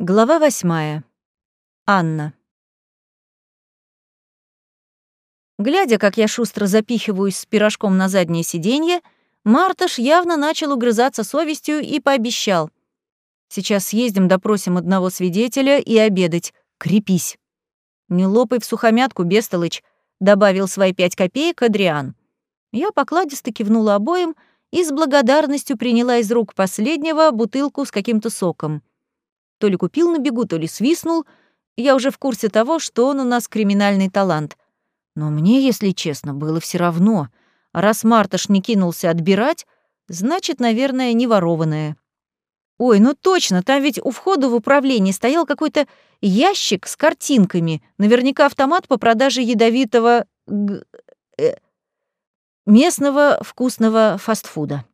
Глава восьмая. Анна. Глядя, как я шустро запихиваюсь с пирожком на заднее сиденье, Мартыш явно начал угрызаться совестью и пообещал. «Сейчас съездим, допросим одного свидетеля и обедать. Крепись». «Не лопай в сухомятку, бестолыч», — добавил свои пять копеек Адриан. Я покладисто кивнула обоим и с благодарностью приняла из рук последнего бутылку с каким-то соком. То ли купил на бегу, то ли свистнул. Я уже в курсе того, что он у нас криминальный талант. Но мне, если честно, было все равно. Раз Марташ не кинулся отбирать, значит, наверное, не ворованное. Ой, ну точно, там ведь у входа в управление стоял какой-то ящик с картинками, наверняка автомат по продаже ядовитого г... э... местного вкусного фастфуда.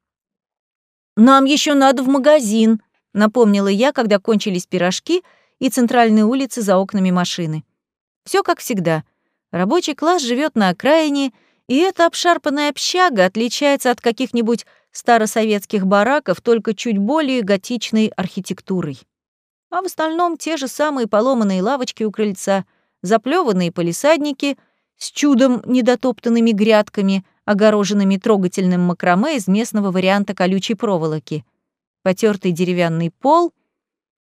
«Нам еще надо в магазин», напомнила я, когда кончились пирожки и центральные улицы за окнами машины. Все как всегда. Рабочий класс живет на окраине, и эта обшарпанная общага отличается от каких-нибудь старосоветских бараков только чуть более готичной архитектурой. А в остальном те же самые поломанные лавочки у крыльца, заплеванные полисадники с чудом недотоптанными грядками, огороженными трогательным макраме из местного варианта колючей проволоки — потертый деревянный пол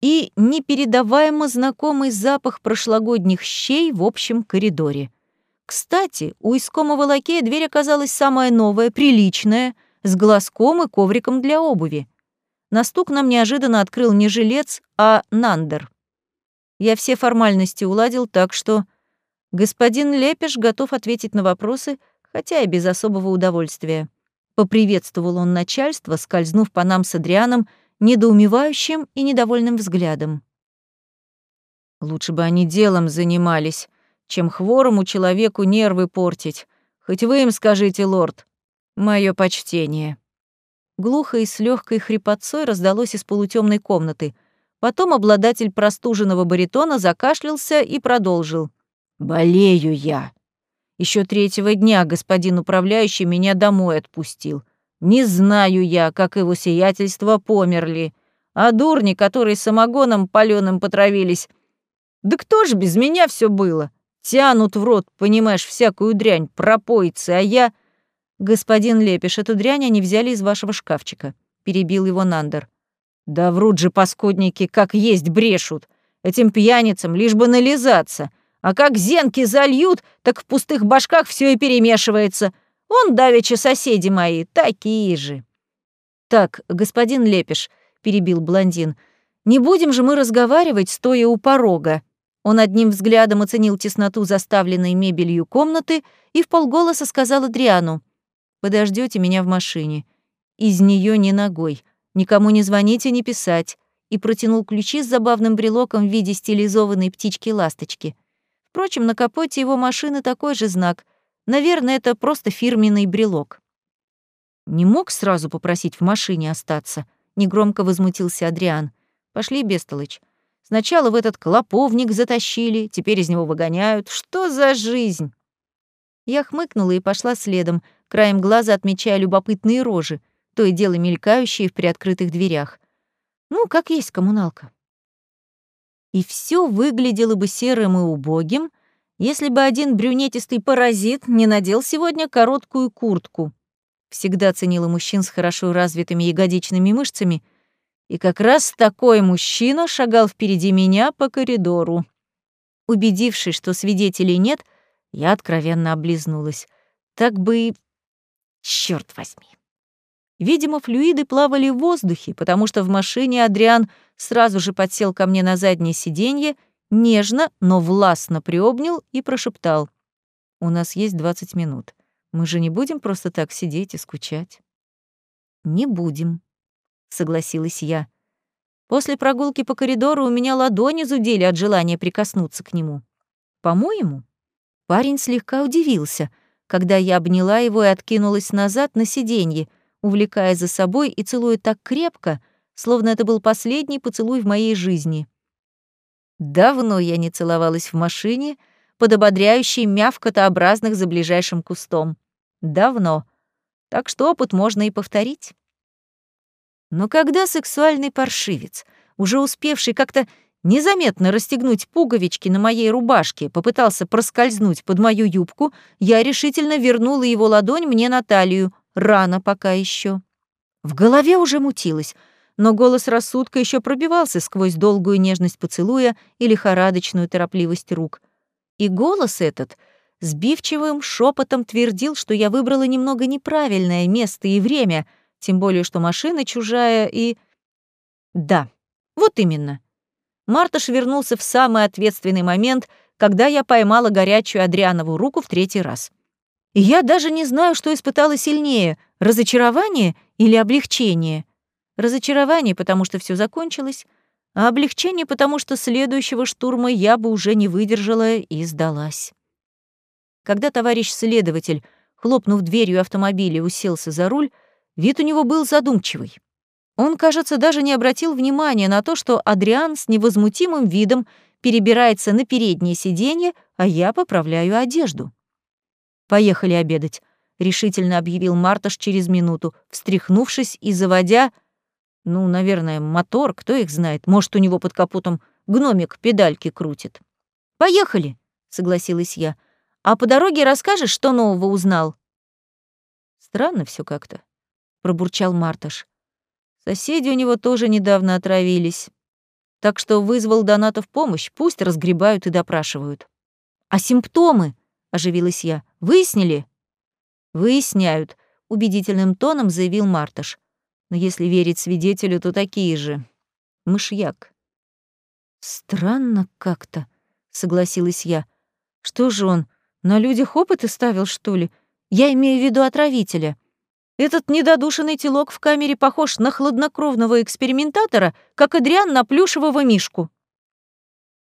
и непередаваемо знакомый запах прошлогодних щей в общем коридоре. Кстати, у искомого лакея дверь оказалась самая новая, приличная, с глазком и ковриком для обуви. На стук нам неожиданно открыл не жилец, а Нандер. Я все формальности уладил так, что господин Лепеш готов ответить на вопросы, хотя и без особого удовольствия. Поприветствовал он начальство, скользнув по нам с Адрианом недоумевающим и недовольным взглядом. Лучше бы они делом занимались, чем хворому человеку нервы портить. Хоть вы им скажите, лорд. Мое почтение. Глухо и с легкой хрипотцой раздалось из полутемной комнаты. Потом обладатель простуженного баритона закашлялся и продолжил. «Болею я. Еще третьего дня господин управляющий меня домой отпустил. Не знаю я, как его сиятельство померли. А дурни, которые самогоном палёным потравились. Да кто ж без меня все было? Тянут в рот, понимаешь, всякую дрянь, пропойцы, а я... Господин Лепиш, эту дрянь они взяли из вашего шкафчика. Перебил его Нандер. Да врут же паскудники, как есть брешут. Этим пьяницам лишь бы нализаться — а как зенки зальют, так в пустых башках все и перемешивается. Он давеча соседи мои, такие же. Так, господин Лепиш, перебил блондин, не будем же мы разговаривать, стоя у порога. Он одним взглядом оценил тесноту заставленной мебелью комнаты и в полголоса сказал Адриану, «Подождете меня в машине. Из нее ни ногой. Никому не звоните, не писать». И протянул ключи с забавным брелоком в виде стилизованной птички-ласточки. Впрочем, на капоте его машины такой же знак. Наверное, это просто фирменный брелок. «Не мог сразу попросить в машине остаться?» — негромко возмутился Адриан. «Пошли, Бестолыч. Сначала в этот клоповник затащили, теперь из него выгоняют. Что за жизнь?» Я хмыкнула и пошла следом, краем глаза отмечая любопытные рожи, то и дело мелькающие в приоткрытых дверях. Ну, как есть коммуналка и все выглядело бы серым и убогим, если бы один брюнетистый паразит не надел сегодня короткую куртку. Всегда ценила мужчин с хорошо развитыми ягодичными мышцами, и как раз такой мужчина шагал впереди меня по коридору. Убедившись, что свидетелей нет, я откровенно облизнулась. Так бы... Чёрт возьми. Видимо, флюиды плавали в воздухе, потому что в машине Адриан сразу же подсел ко мне на заднее сиденье, нежно, но властно приобнял и прошептал. «У нас есть 20 минут. Мы же не будем просто так сидеть и скучать». «Не будем», — согласилась я. После прогулки по коридору у меня ладони зудели от желания прикоснуться к нему. По-моему, парень слегка удивился, когда я обняла его и откинулась назад на сиденье — увлекая за собой и целуя так крепко, словно это был последний поцелуй в моей жизни. Давно я не целовалась в машине под ободряющей мявкотообразных за ближайшим кустом. Давно. Так что опыт можно и повторить. Но когда сексуальный паршивец, уже успевший как-то незаметно расстегнуть пуговички на моей рубашке, попытался проскользнуть под мою юбку, я решительно вернула его ладонь мне на талию. Рано пока еще. В голове уже мутилось, но голос рассудка еще пробивался сквозь долгую нежность поцелуя и лихорадочную торопливость рук. И голос этот сбивчивым шепотом твердил, что я выбрала немного неправильное место и время, тем более что машина чужая и... Да, вот именно. Марташ вернулся в самый ответственный момент, когда я поймала горячую Адрианову руку в третий раз. И я даже не знаю, что испытала сильнее — разочарование или облегчение. Разочарование, потому что все закончилось, а облегчение, потому что следующего штурма я бы уже не выдержала и сдалась. Когда товарищ следователь, хлопнув дверью автомобиля, уселся за руль, вид у него был задумчивый. Он, кажется, даже не обратил внимания на то, что Адриан с невозмутимым видом перебирается на переднее сиденье, а я поправляю одежду. «Поехали обедать», — решительно объявил Марташ через минуту, встряхнувшись и заводя, ну, наверное, мотор, кто их знает, может, у него под капотом гномик педальки крутит. «Поехали», — согласилась я. «А по дороге расскажешь, что нового узнал?» «Странно все как-то», — пробурчал Марташ. Соседи у него тоже недавно отравились. Так что вызвал Донатов помощь, пусть разгребают и допрашивают. «А симптомы?» — оживилась я. «Выяснили?» «Выясняют», — убедительным тоном заявил Марташ. «Но если верить свидетелю, то такие же. Мышьяк». «Странно как-то», — согласилась я. «Что же он, на людях опыты ставил, что ли? Я имею в виду отравителя. Этот недодушенный телок в камере похож на хладнокровного экспериментатора, как Адриан на плюшевого мишку.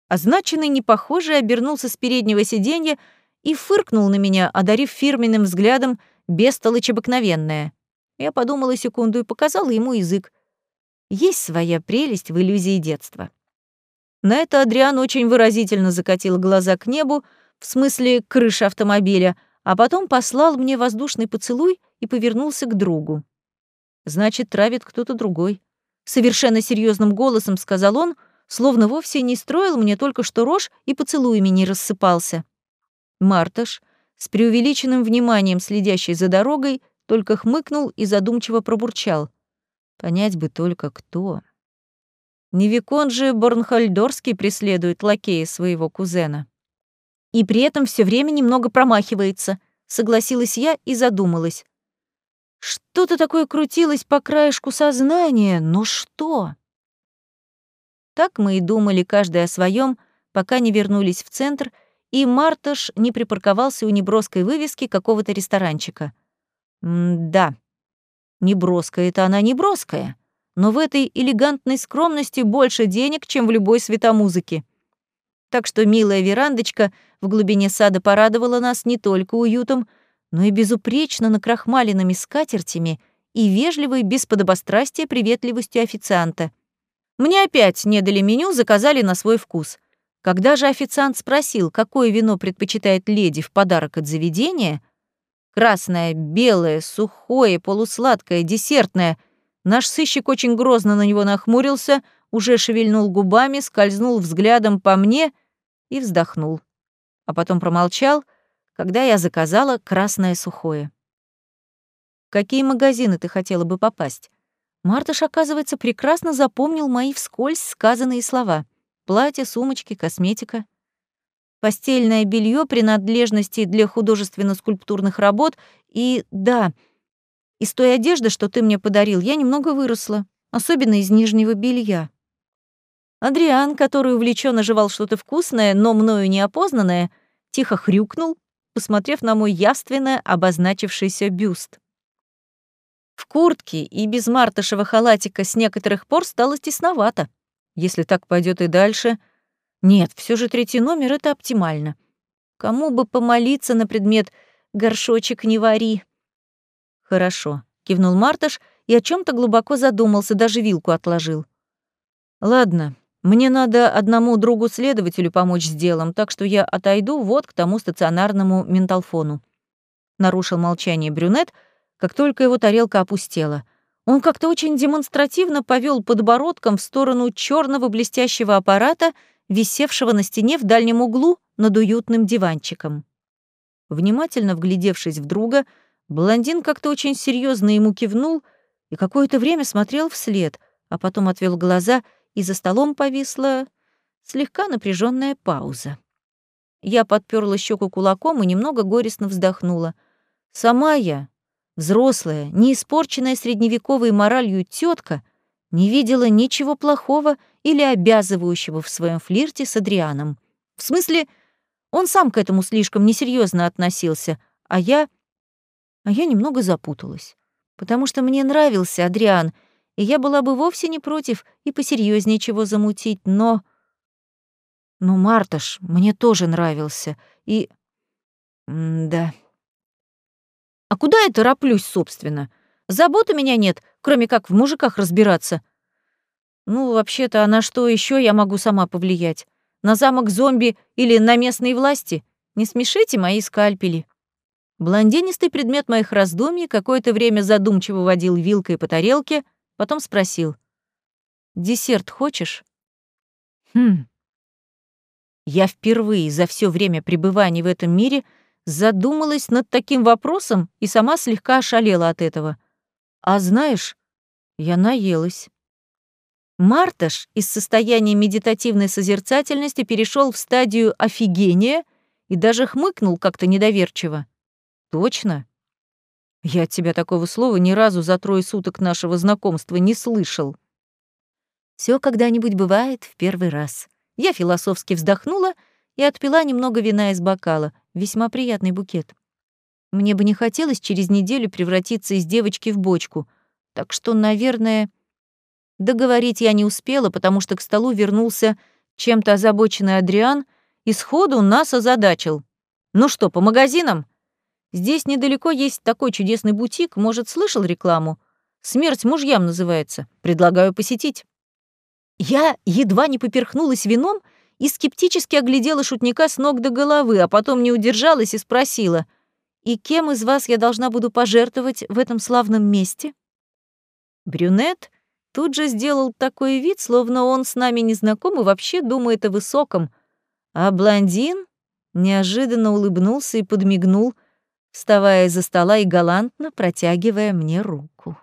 Означенный непохожий обернулся с переднего сиденья и фыркнул на меня, одарив фирменным взглядом бестолочь обыкновенная. Я подумала секунду и показала ему язык. Есть своя прелесть в иллюзии детства. На это Адриан очень выразительно закатил глаза к небу, в смысле крыши автомобиля, а потом послал мне воздушный поцелуй и повернулся к другу. «Значит, травит кто-то другой». Совершенно серьезным голосом сказал он, словно вовсе не строил мне только что рожь и поцелуями не рассыпался. Марташ, с преувеличенным вниманием следящий за дорогой, только хмыкнул и задумчиво пробурчал. Понять бы только кто. Не Викон же Борнхальдорский преследует лакея своего кузена. И при этом все время немного промахивается, согласилась я и задумалась. Что-то такое крутилось по краешку сознания, но что? Так мы и думали каждый о своем, пока не вернулись в центр, и Марташ не припарковался у неброской вывески какого-то ресторанчика. М-да, неброская это она неброская, но в этой элегантной скромности больше денег, чем в любой светомузыке. Так что милая верандочка в глубине сада порадовала нас не только уютом, но и безупречно накрахмаленными скатертями и вежливой, без подобострастия, приветливостью официанта. Мне опять не дали меню, заказали на свой вкус. Когда же официант спросил, какое вино предпочитает леди в подарок от заведения, красное, белое, сухое, полусладкое, десертное, наш сыщик очень грозно на него нахмурился, уже шевельнул губами, скользнул взглядом по мне и вздохнул. А потом промолчал — когда я заказала красное сухое. В какие магазины ты хотела бы попасть? Мартыш, оказывается, прекрасно запомнил мои вскользь сказанные слова. Платье, сумочки, косметика. Постельное белье, принадлежности для художественно-скульптурных работ и, да, из той одежды, что ты мне подарил, я немного выросла, особенно из нижнего белья. Адриан, который увлеченно жевал что-то вкусное, но мною неопознанное, тихо хрюкнул, посмотрев на мой явственно обозначившийся бюст. В куртке и без мартышего халатика с некоторых пор стало тесновато. Если так пойдет и дальше... Нет, все же третий номер — это оптимально. Кому бы помолиться на предмет «горшочек не вари»? Хорошо, кивнул Мартыш и о чем то глубоко задумался, даже вилку отложил. Ладно, мне надо одному другу-следователю помочь с делом, так что я отойду вот к тому стационарному менталфону. Нарушил молчание брюнет, как только его тарелка опустела. Он как-то очень демонстративно повел подбородком в сторону черного блестящего аппарата, висевшего на стене в дальнем углу над уютным диванчиком. Внимательно вглядевшись в друга, блондин как-то очень серьезно ему кивнул и какое-то время смотрел вслед, а потом отвел глаза, и за столом повисла слегка напряженная пауза. Я подперла щеку кулаком и немного горестно вздохнула. Сама я, взрослая, не испорченная средневековой моралью тетка, не видела ничего плохого или обязывающего в своем флирте с Адрианом. В смысле, он сам к этому слишком несерьезно относился, а я... А я немного запуталась, потому что мне нравился Адриан, и я была бы вовсе не против и посерьезнее чего замутить, но... Но Марташ мне тоже нравился, и... М да. А куда я тороплюсь, собственно? Забот у меня нет, кроме как в мужиках разбираться. Ну, вообще-то, а на что еще я могу сама повлиять? На замок зомби или на местные власти? Не смешите мои скальпели. Блондинистый предмет моих раздумий какое-то время задумчиво водил вилкой по тарелке, потом спросил. «Десерт хочешь?» «Хм». Я впервые за все время пребывания в этом мире задумалась над таким вопросом и сама слегка ошалела от этого. А знаешь, я наелась. Марташ из состояния медитативной созерцательности перешел в стадию офигения и даже хмыкнул как-то недоверчиво. «Точно? Я от тебя такого слова ни разу за трое суток нашего знакомства не слышал». Все когда-нибудь бывает в первый раз. Я философски вздохнула и отпила немного вина из бокала. Весьма приятный букет. Мне бы не хотелось через неделю превратиться из девочки в бочку. Так что, наверное, Договорить я не успела, потому что к столу вернулся чем-то озабоченный Адриан и сходу нас озадачил. «Ну что, по магазинам? Здесь недалеко есть такой чудесный бутик, может, слышал рекламу? «Смерть мужьям» называется. Предлагаю посетить». Я едва не поперхнулась вином и скептически оглядела шутника с ног до головы, а потом не удержалась и спросила, «И кем из вас я должна буду пожертвовать в этом славном месте?» Брюнет тут же сделал такой вид, словно он с нами не знаком и вообще думает о высоком, а блондин неожиданно улыбнулся и подмигнул, вставая из-за стола и галантно протягивая мне руку.